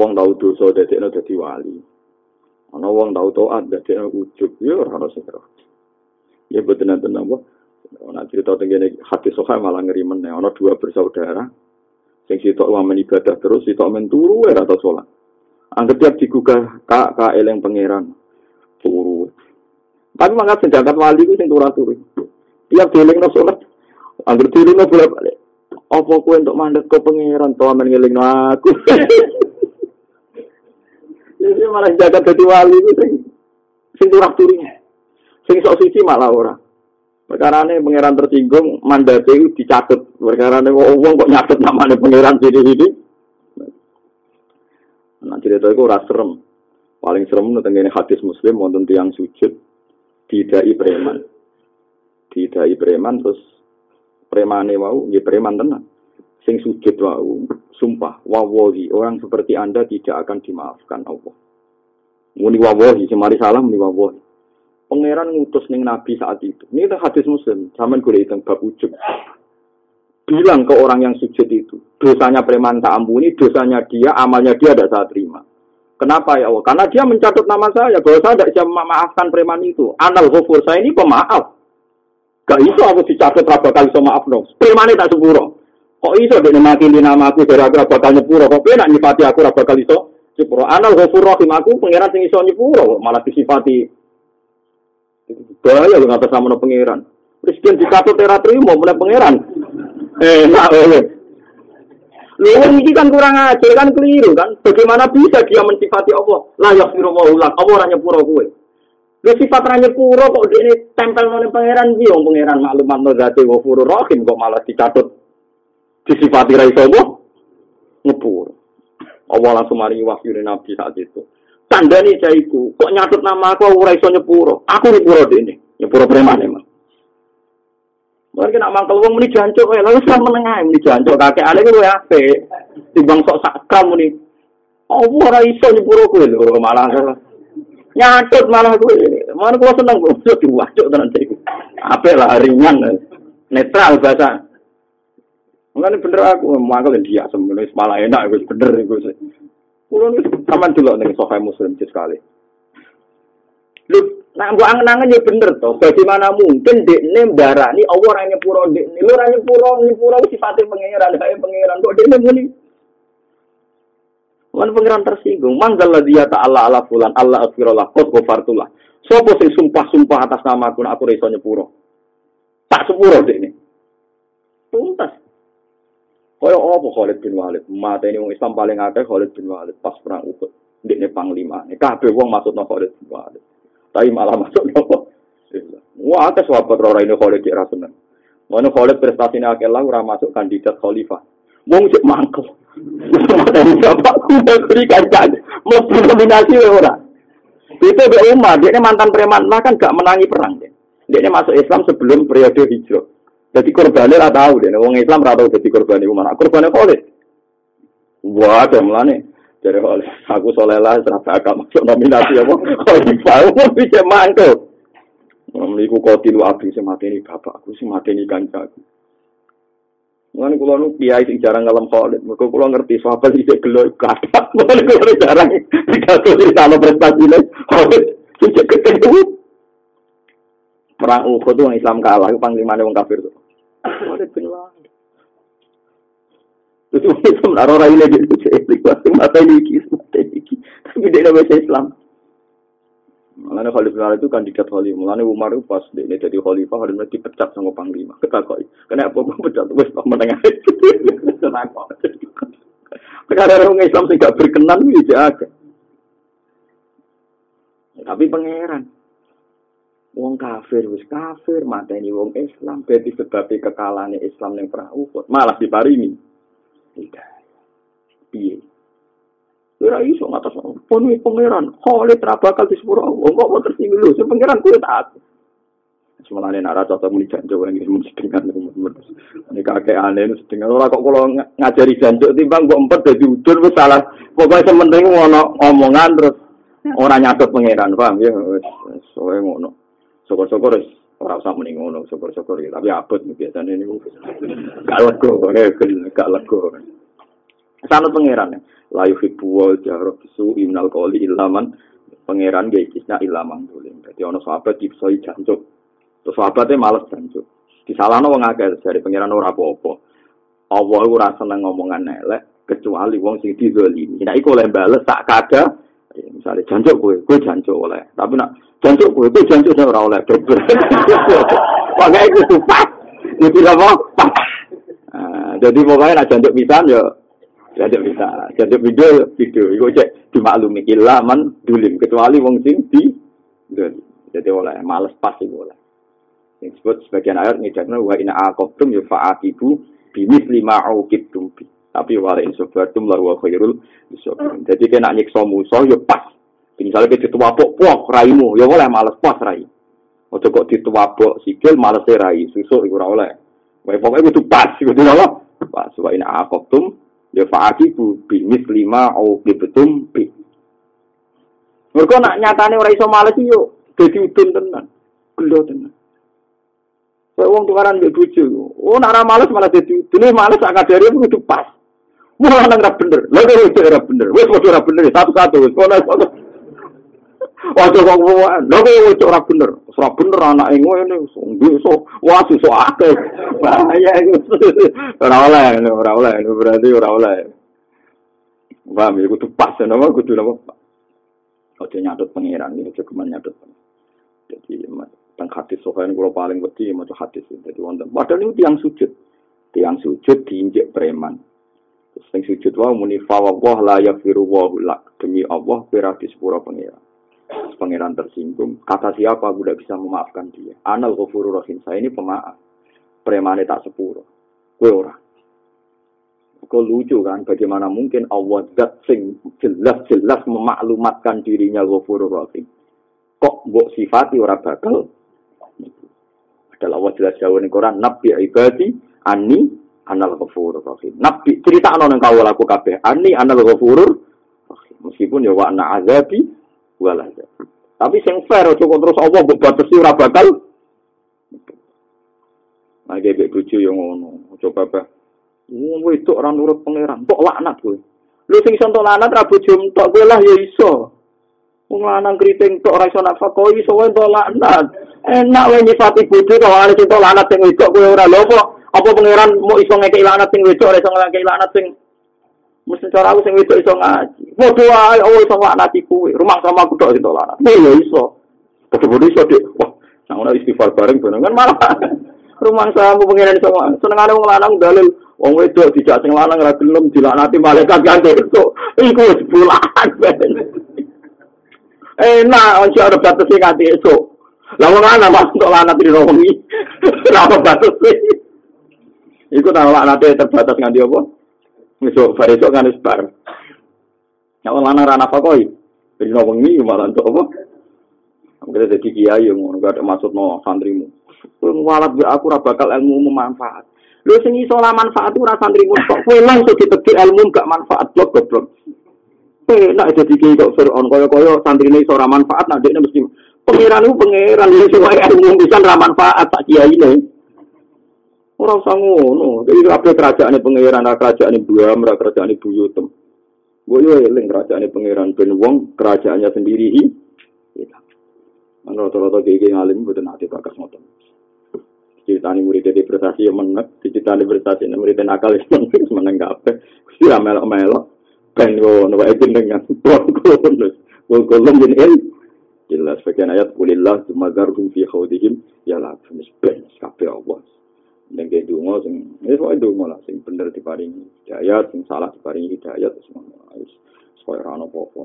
wong tau dosa dadekno dadi wali. Ana wong tau taat dadekno ujug ya ora ono sing Ya betul tenan apa? Nah cerita tentang hati soha malah ngeri meneh. Ana dua bersaudara. Sing sitok wamen ibadah terus, sitok men turu ya atau sholat. Angger tiap digugah kak kak eleng pangeran turu. Tapi mangkat senjata wali ku sing turun turu. Tiap dieling no sholat. Angger turu no bolak balik. Apa kue untuk mandat ke pangeran tuh amen ngeling aku. Ini malah jaga jadi wali ku sing sing turun turu. Sing sok suci malah ora. Perkara ini pangeran tersinggung, mandat itu dicatat. Perkara ini wong kok nyatet namanya pangeran sini-sini. Nah cerita itu ora serem. Paling serem ini hadis muslim wonten tiang sujud didai preman. Didai preman terus premane wau nggih preman tenan. Sing sujud wau sumpah wawahi orang seperti Anda tidak akan dimaafkan Allah. Muni wawahi semari salam muni wawahi. Pangeran ngutus ning Nabi saat itu. Ini hadis Muslim. Zaman gue itu bab ujub bilang ke orang yang sujud itu, dosanya preman tak ampuni, dosanya dia, amalnya dia tidak saya terima. Kenapa ya Allah? Karena dia mencatat nama saya, bahwa saya tidak bisa memaafkan preman itu. Anal ghafur saya ini pemaaf. Gak iso aku dicatat berapa kali sama maaf dong. Preman tak sepuro. Kok iso dia di nama aku dari aku berapa kali? Kok nak nyifati aku berapa kali iso sepuro? Anal ghafur rahim aku pengiran sing iso nyepuro. Malah disifati. Bahaya lu ngatas sama pengiran. Presiden dikatut teratri mau mulai pangeran. Eh, nah, Lu ini kan kurang ajar kan keliru kan? Bagaimana bisa dia mensifati Allah? Lah ya firu wa ulang, Allah ora nyepuro kowe. Lu sifat ra nyepuro kok ini tempel nang pangeran iki wong pangeran maklumat no zati wa rahim kok malah dicatut disifati ra iso apa? Nyepuro. Allah langsung mari wahyu Nabi saat itu. Tanda nih kok nyatut nama aku ora iso nyepuro. Aku nyepuro dene. Nyepuro preman emang. Mungkin nak mangkel wong muni jancuk kowe lha wis menengah muni jancuk kakek ale kowe apik. Timbang sok sakram muni. Apa ora iso nyepuro kowe lho malah nyatut malah kowe. Mana kula seneng kok diwacuk tenan iki. Apik lah ringan. Netral bahasa. Mulane bener aku mangkel dia semono malah enak wis bener iku. Kulo wis sampean delok ning sofa muslim sekali. Lu Nah, mbok angen-angen ya bener toh. Bagaimana mungkin dekne mbarani Allah ora nyepuro dekne. Lu ora nyepuro, nyepuro sifate pangeran, kae pangeran kok dekne muni. Wan pangeran tersinggung. Manggal dia ta'ala ala fulan Allah akhirullah qad ghafartullah. Sopo sing sumpah-sumpah atas nama aku aku ora iso nyepuro. Tak sepuro dekne. Tuntas. Kaya apa Khalid bin Walid? Mata ini wong Islam paling akeh Khalid bin Walid pas perang Uhud. Dekne panglima. Kabeh wong maksudna Khalid bin Walid. tapi malah masuk nopo. Wah, atas sahabat orang ini Khalid cek rasunan. Mana Khalid prestasinya akeh lah, ora masuk kandidat khalifah. Mau cek mangkel. Bapakku berikan kan, mau nominasi orang. Itu be Umar, dia ini mantan preman, lah kan gak menangi perang dia. Ini masuk Islam sebelum periode hijrah. Jadi korbannya lah tahu dia, orang Islam tahu jadi korbannya Umar. Korbannya Khalid. Wah, ada melane. Jadi oleh aku soleh lah, serata agak masuk nominasi apa? Khalifah, umur bisa mantul. Meliku kotilu abdi semati ini bapak aku, semati ini kancaku. Mulane kula nu kiai sing jarang ngalem Khalid. Mergo kula ngerti sahabat iki gelo kathah. Mulane kula jarang pidato sana prestasi ne. Khalid sing ketemu. Perang Uhud itu Islam kalah, panglima wong kafir tuh. Khalid bin Walid. Itu menaruh rai lagi itu cek mata ini mata ini Tapi dia nama Islam. Mulanya Khalif bin itu kandidat Khalif. Mulanya Umar itu pas dia jadi Khalifah, Khalif dipecat sama panglima. Ketakoi. Kenapa apa pecat? Wes pak menengah. Karena orang Islam sih gak berkenan itu jaga. Tapi pangeran. Wong kafir wis kafir mateni wong Islam berarti sebabnya kekalahan Islam yang pernah Uhud malah diparingi tidak. Piye? Ora iso ngatas pun pangeran. Khalid ra bakal disepuro Allah. Kok mau tersinggung lho, pangeran kuwi tak. Semalane nara cocok muni janjo yang ini mesti dengan ini kakek aneh ini sedang orang kok kalau ngajari janjo timbang gue empat jadi udur wis salah pokoknya sementing ngono omongan terus orang nyatet pangeran paham ya soalnya ngono syukur-syukur ora usah muni ngono syukur-syukur tapi abot biasane niku gak lego gak lego sanut pangeran. La yuhibbu wal jahra bisu imnal qawli ilaman pangeran ge istisna ilaman dolim. Dadi ana sahabat dipsoi jancuk. Terus sahabatnya males jancuk. Disalahno wong akeh dari pangeran ora apa-apa. Allah ora seneng ngomongan elek kecuali wong sing dizalimi. Nek iku oleh bales sak kada misalnya jancuk kowe, kowe jancuk oleh. Tapi nak jancuk kowe, kowe jancuk ora oleh. Pakai itu tupat. Itu apa? jadi pokoknya nak jancuk pisan ya jancuk bisa. Jancuk video video iku cek dimaklumi ilaman dulim kecuali wong sing di jadi oleh males pas iku oleh. Yang disebut sebagian ayat ngejakna wa ina aqabtum ya fa'aqibu bimis lima auqibtum bi. Tapi wala in sabartum la wa khairul sabirin. Jadi kena nyiksa musuh ya pas. Misalnya kita tuwapok pok raimu, ya oleh males pas rai. Ojo kok dituwapok sikil males rai, susuk iku ora oleh. Wae pokoke kudu pas, kudu apa? Pas wa in aqabtum ya fa'aqibu bimis lima auqibtum bi. Mergo nak nyatane ora iso males yo dadi udun tenan. Gelo tenan. Kayak wong tukaran mbek bojo. Oh nak ora males malah dadi dene males sak kadare kudu pas. Wah nang ora bener. Lha kok itu ora bener. Wis padha ora bener satu-satu wis kono. Waduh kok wae. Lha kok itu ora bener. Ora bener anake ngene so wah so akeh. Bahaya iku. Ora oleh, ora oleh, berarti ora oleh. Paham ya, kudu pas, nama kudu nama. Ojo nyadut pengiran, ini cukup nyadut. Jadi, teng hadis sohain kalau paling wedi maca hadis jadi wonten padahal itu tiang sujud tiang sujud diinjek preman sing sujud wa muni fa wa la yaghfiru wa demi Allah kira di sepura pangeran tersinggung. Kata siapa aku tidak bisa memaafkan dia? Anal ghafurur rahim. Saya ini pemaaf. Premane tak sepuro. Kowe ora Kok lucu kan, bagaimana mungkin Allah zat sing jelas-jelas memaklumatkan dirinya ghafurur rahim. Kok mbok sifati ora bakal? Adalah Allah jelas jauh ning Quran nabi ibadi ani anal ghafurur rahim. Nabi cerita ana nang kawula aku kabeh. Ani anal rahim. Meskipun ya wa ana azabi wal azab. Tapi sing fair aja terus Allah mbok batesi ora bakal Nah, gebek bojo yang ngono. Coba bah. Wong wedok ora nurut pangeran, kok laknat kowe. Lu sing iso entuk laknat ra bojo entuk kowe lah ya iso. Wong lanang kriting tok ora iso nafkah iso wae entuk laknat. enak wae nyifati bojo to ana sing lanat sing wedok kowe ora lho apa pangeran mau iso ngekek lanat sing wedok ora iso ngekek lanat sing mesti cara aku sing wedok iso ngaji. Padha wae oh iso laknat kowe rumah sama aku tok sing lanat lho iso. Padha iso dik. Wah nang ora istighfar bareng bareng kan malah. Rumah sama pangeran iso senengane wong lanang dalil wong wedok dijak sing lanang ora gelem dilaknati malaikat ganti itu iku wis bulan enak ojo ada batas sing ati esuk. Lah wong ana pas untuk lanat di. Kenapa batas sih? Iku tak lanat terbatas nganti apa? Besok bare esok kan wis bar. Ya wong lanang ra nafakoi. Di romi malah untuk apa? Kita jadi kiai yang ngono gak ada maksud no santrimu. Kowe ngwalat be aku ora bakal ilmu manfaat. Lho sing iso lah manfaat ora santrimu kok kowe langsung ditegek ilmu gak manfaat blok goblok. Nek jadi kiai kok Fir'aun kaya-kaya santrine iso ora manfaat nek dekne mesti Pengiran itu pengiran, ini semua ilmu bisa manfaat tak kiai ini. Orang sangono, jadi apa kerajaan ini pengiran, kerajaan ini buam, kerajaan ini buyutem. Gue yo eling kerajaan ini pengiran ben wong kerajaannya sendiri. Mana rata-rata kayak ngalim nanti bakas ngotot. Ceritani murid di prestasi yang menek, ceritani prestasi murid nakal yang menek, meneng gape. Kusti melok-melok, ben yo nawa edin dengan bong kolom, kolom ini jelas bagian ayat kulillah tumazarum fi khawdihim ya la tumis ben kabeh Allah ning ge donga sing wis wae donga lah sing bener diparingi hidayat sing salah diparingi hidayat wis ngono wis koyo ora ono apa-apa